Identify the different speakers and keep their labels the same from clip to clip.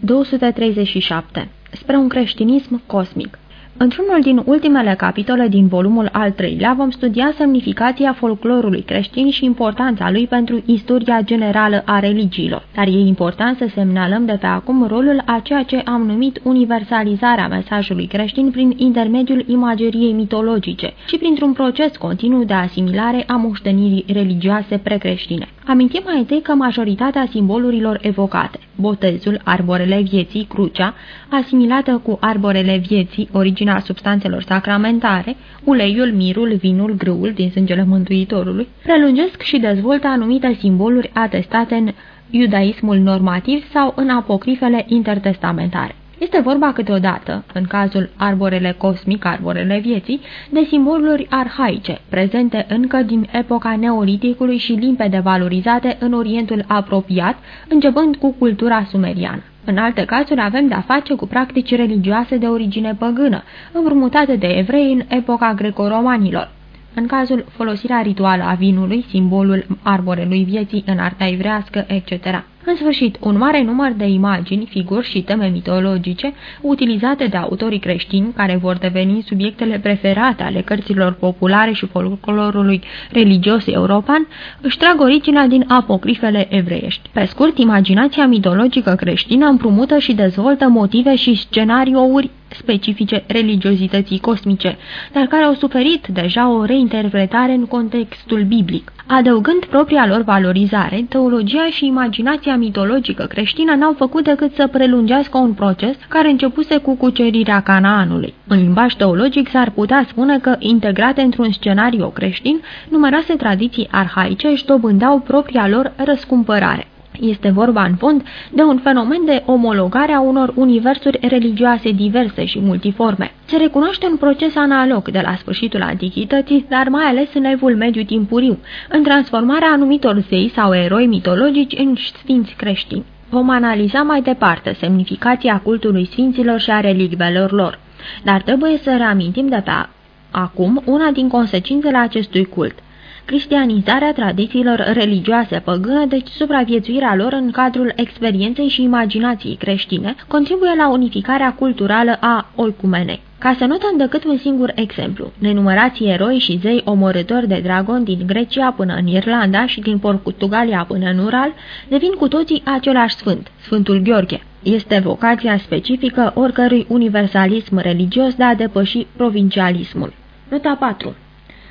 Speaker 1: 237. Spre un creștinism cosmic Într-unul din ultimele capitole din volumul al treilea vom studia semnificația folclorului creștin și importanța lui pentru istoria generală a religiilor. Dar e important să semnalăm de pe acum rolul a ceea ce am numit universalizarea mesajului creștin prin intermediul imageriei mitologice și printr-un proces continuu de asimilare a moștenirii religioase precreștine. Amintim mai întâi că majoritatea simbolurilor evocate, botezul, arborele vieții, crucea, asimilată cu arborele vieții, originea substanțelor sacramentare, uleiul, mirul, vinul, grâul din sângele Mântuitorului, prelungesc și dezvoltă anumite simboluri atestate în iudaismul normativ sau în apocrifele intertestamentare. Este vorba câteodată, în cazul arborele cosmic, arborele vieții, de simboluri arhaice, prezente încă din epoca neoliticului și limpede valorizate în Orientul apropiat, începând cu cultura sumeriană. În alte cazuri avem de-a face cu practici religioase de origine păgână, împrumutate de evrei în epoca greco-romanilor. În cazul folosirea rituală a vinului, simbolul arborelui vieții în arta evrească, etc. În sfârșit, un mare număr de imagini, figuri și teme mitologice utilizate de autorii creștini, care vor deveni subiectele preferate ale cărților populare și folclorului religios european, își trag originea din apocrifele evreiești. Pe scurt, imaginația mitologică creștină împrumută și dezvoltă motive și scenariouri specifice religiozității cosmice, dar care au suferit deja o reinterpretare în contextul biblic. Adăugând propria lor valorizare, teologia și imaginația mitologică creștină n-au făcut decât să prelungească un proces care începuse cu cucerirea Canaanului. În limbaj teologic s-ar putea spune că, integrate într-un scenariu creștin, numeroase tradiții arhaice își dobândau propria lor răscumpărare. Este vorba, în fond, de un fenomen de omologare a unor universuri religioase diverse și multiforme. Se recunoaște un proces analog de la sfârșitul antichității, dar mai ales în evul mediu timpuriu, în transformarea anumitor zei sau eroi mitologici în sfinți creștini. Vom analiza mai departe semnificația cultului sfinților și a relicvelor lor, dar trebuie să reamintim de pe acum una din consecințele acestui cult – cristianizarea tradițiilor religioase păgâne, deci supraviețuirea lor în cadrul experienței și imaginației creștine, contribuie la unificarea culturală a olcumenei. Ca să notăm decât un singur exemplu, nenumărații eroi și zei omorători de dragon din Grecia până în Irlanda și din Portugalia până în Ural devin cu toții același sfânt, Sfântul Gheorghe. Este vocația specifică oricărui universalism religios de a depăși provincialismul. Nota 4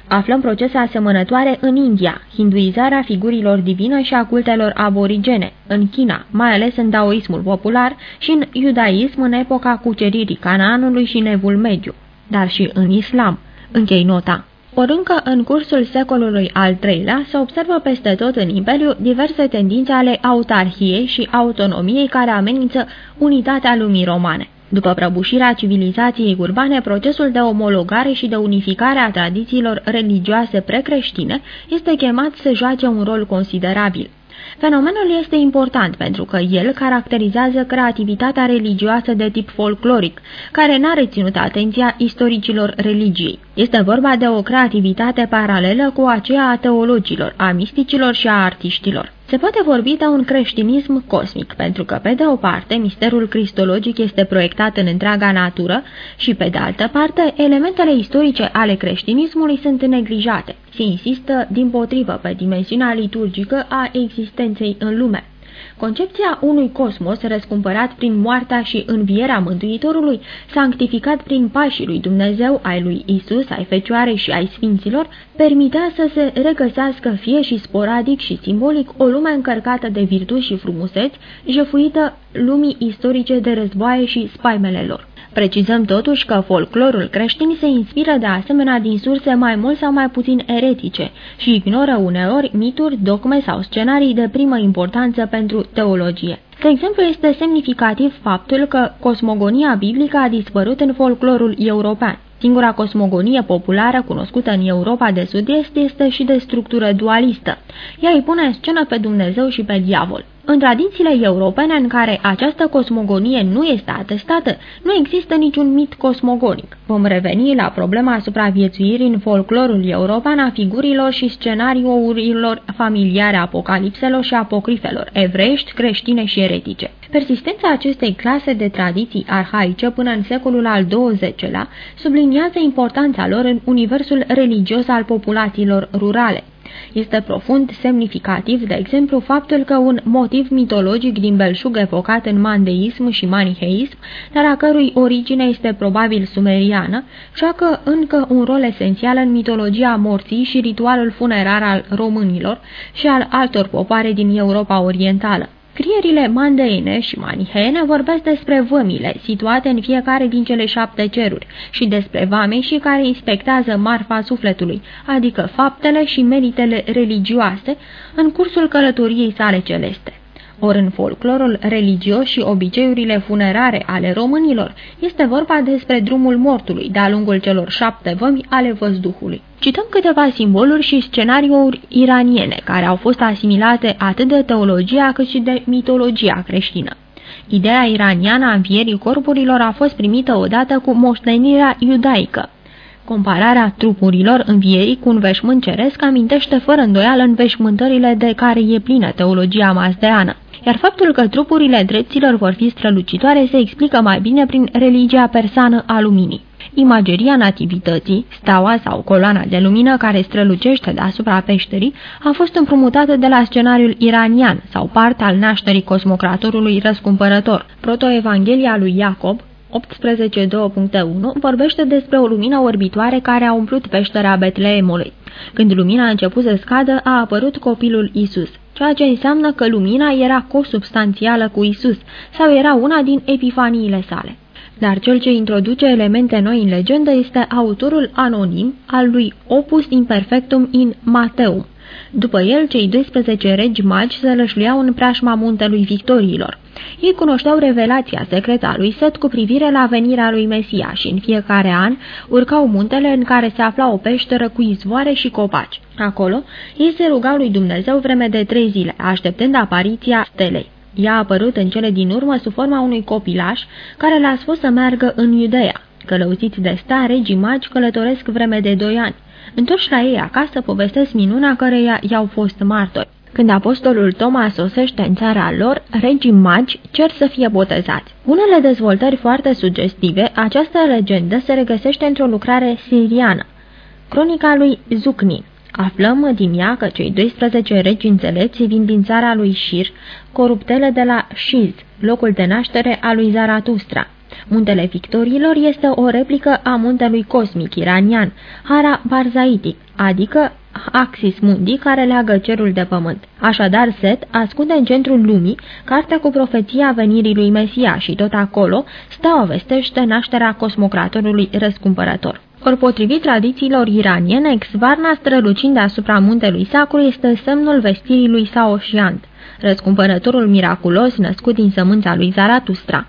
Speaker 1: Aflăm procese asemănătoare în India, hinduizarea figurilor divine și a cultelor aborigene, în China, mai ales în daoismul popular și în iudaism în epoca cuceririi Canaanului și Nevul Mediu, dar și în islam. Închei nota. Ori încă în cursul secolului al III-lea se observă peste tot în Imperiu diverse tendințe ale autarhiei și autonomiei care amenință unitatea lumii romane. După prăbușirea civilizației urbane, procesul de omologare și de unificare a tradițiilor religioase precreștine este chemat să joace un rol considerabil. Fenomenul este important pentru că el caracterizează creativitatea religioasă de tip folcloric, care n-a reținut atenția istoricilor religiei. Este vorba de o creativitate paralelă cu aceea a teologilor, a misticilor și a artiștilor. Se poate vorbi de un creștinism cosmic, pentru că, pe de o parte, misterul cristologic este proiectat în întreaga natură și, pe de altă parte, elementele istorice ale creștinismului sunt neglijate. Se insistă, din potrivă, pe dimensiunea liturgică a existenței în lume. Concepția unui cosmos răscumpărat prin moartea și învierea Mântuitorului, sanctificat prin pașii lui Dumnezeu, ai lui Isus, ai Fecioarei și ai Sfinților, permitea să se regăsească fie și sporadic și simbolic o lume încărcată de virtuți și frumuseți, jefuită lumii istorice de războaie și spaimele lor. Precizăm totuși că folclorul creștin se inspiră de asemenea din surse mai mult sau mai puțin eretice și ignoră uneori mituri, dogme sau scenarii de primă importanță pentru teologie. De exemplu, este semnificativ faptul că cosmogonia biblică a dispărut în folclorul european. Singura cosmogonie populară cunoscută în Europa de Sud-Est este și de structură dualistă. Ea îi pune în scenă pe Dumnezeu și pe diavol. În tradițiile europene în care această cosmogonie nu este atestată, nu există niciun mit cosmogonic. Vom reveni la problema supraviețuirii în folclorul european a figurilor și scenariourilor familiare apocalipselor și apocrifelor, evreiești, creștine și eretice. Persistența acestei clase de tradiții arhaice până în secolul al XX-lea subliniază importanța lor în universul religios al populațiilor rurale. Este profund semnificativ, de exemplu, faptul că un motiv mitologic din belșug evocat în mandeism și maniheism, dar a cărui origine este probabil sumeriană, joacă încă un rol esențial în mitologia morții și ritualul funerar al românilor și al altor popoare din Europa Orientală. Scrierile mandeine și maniheene vorbesc despre vămile situate în fiecare din cele șapte ceruri și despre vame și care inspectează marfa sufletului, adică faptele și meritele religioase în cursul călătoriei sale celeste. Ori în folclorul religios și obiceiurile funerare ale românilor este vorba despre drumul mortului de-a lungul celor șapte vămi ale văzduhului. Cităm câteva simboluri și scenariuri iraniene care au fost asimilate atât de teologia cât și de mitologia creștină. Ideea iraniană a învierii corpurilor a fost primită odată cu moștenirea iudaică. Compararea trupurilor învierii cu un veșmânt ceresc amintește fără îndoială în veșmântările de care e plină teologia mazdeană iar faptul că trupurile dreptilor vor fi strălucitoare se explică mai bine prin religia persană a luminii. Imageria nativității, steaua sau coloana de lumină care strălucește deasupra peșterii, a fost împrumutată de la scenariul iranian sau part al nașterii cosmocratorului răscumpărător. Protoevanghelia lui Iacob, 18.2.1 vorbește despre o lumină orbitoare care a umplut peștera Betleemului. Când lumina a început să scadă, a apărut copilul Isus ceea ce înseamnă că lumina era consubstanțială cu Isus sau era una din epifaniile sale. Dar cel ce introduce elemente noi în legendă este autorul anonim al lui Opus Imperfectum in Mateum. După el, cei 12 regi magi se lășluiau în preajma muntelui victoriilor. Ei cunoșteau revelația secretă a lui Set cu privire la venirea lui Mesia și în fiecare an urcau muntele în care se afla o peșteră cu izvoare și copaci. Acolo, ei se rugau lui Dumnezeu vreme de trei zile, așteptând apariția stelei. Ea a apărut în cele din urmă sub forma unui copilaș care l-a spus să meargă în Iudeea. Călăuziți de sta, regii magi călătoresc vreme de doi ani. Întorși la ei acasă, povestesc minuna căreia i-au fost martori. Când apostolul Toma sosește în țara lor, regii magi cer să fie botezați. Unele dezvoltări foarte sugestive, această legendă se regăsește într-o lucrare siriană. Cronica lui Zucnin. Aflăm din ea că cei 12 regi înțelepți vin din țara lui Shir, coruptele de la Shiz, locul de naștere a lui Zaratustra. Muntele Victorilor este o replică a muntelui cosmic iranian, Hara Barzaitic, adică Axis Mundi care leagă cerul de pământ. Așadar, Set ascunde în centrul lumii cartea cu profeția venirii lui Mesia și tot acolo stă o vestește nașterea cosmocratorului răscumpărător. Ori potrivit tradițiilor iraniene, Xvarna strălucind asupra muntelui sacru este semnul vestirii lui Saoșiant, răscumpărătorul miraculos născut din sămânța lui Zaratustra.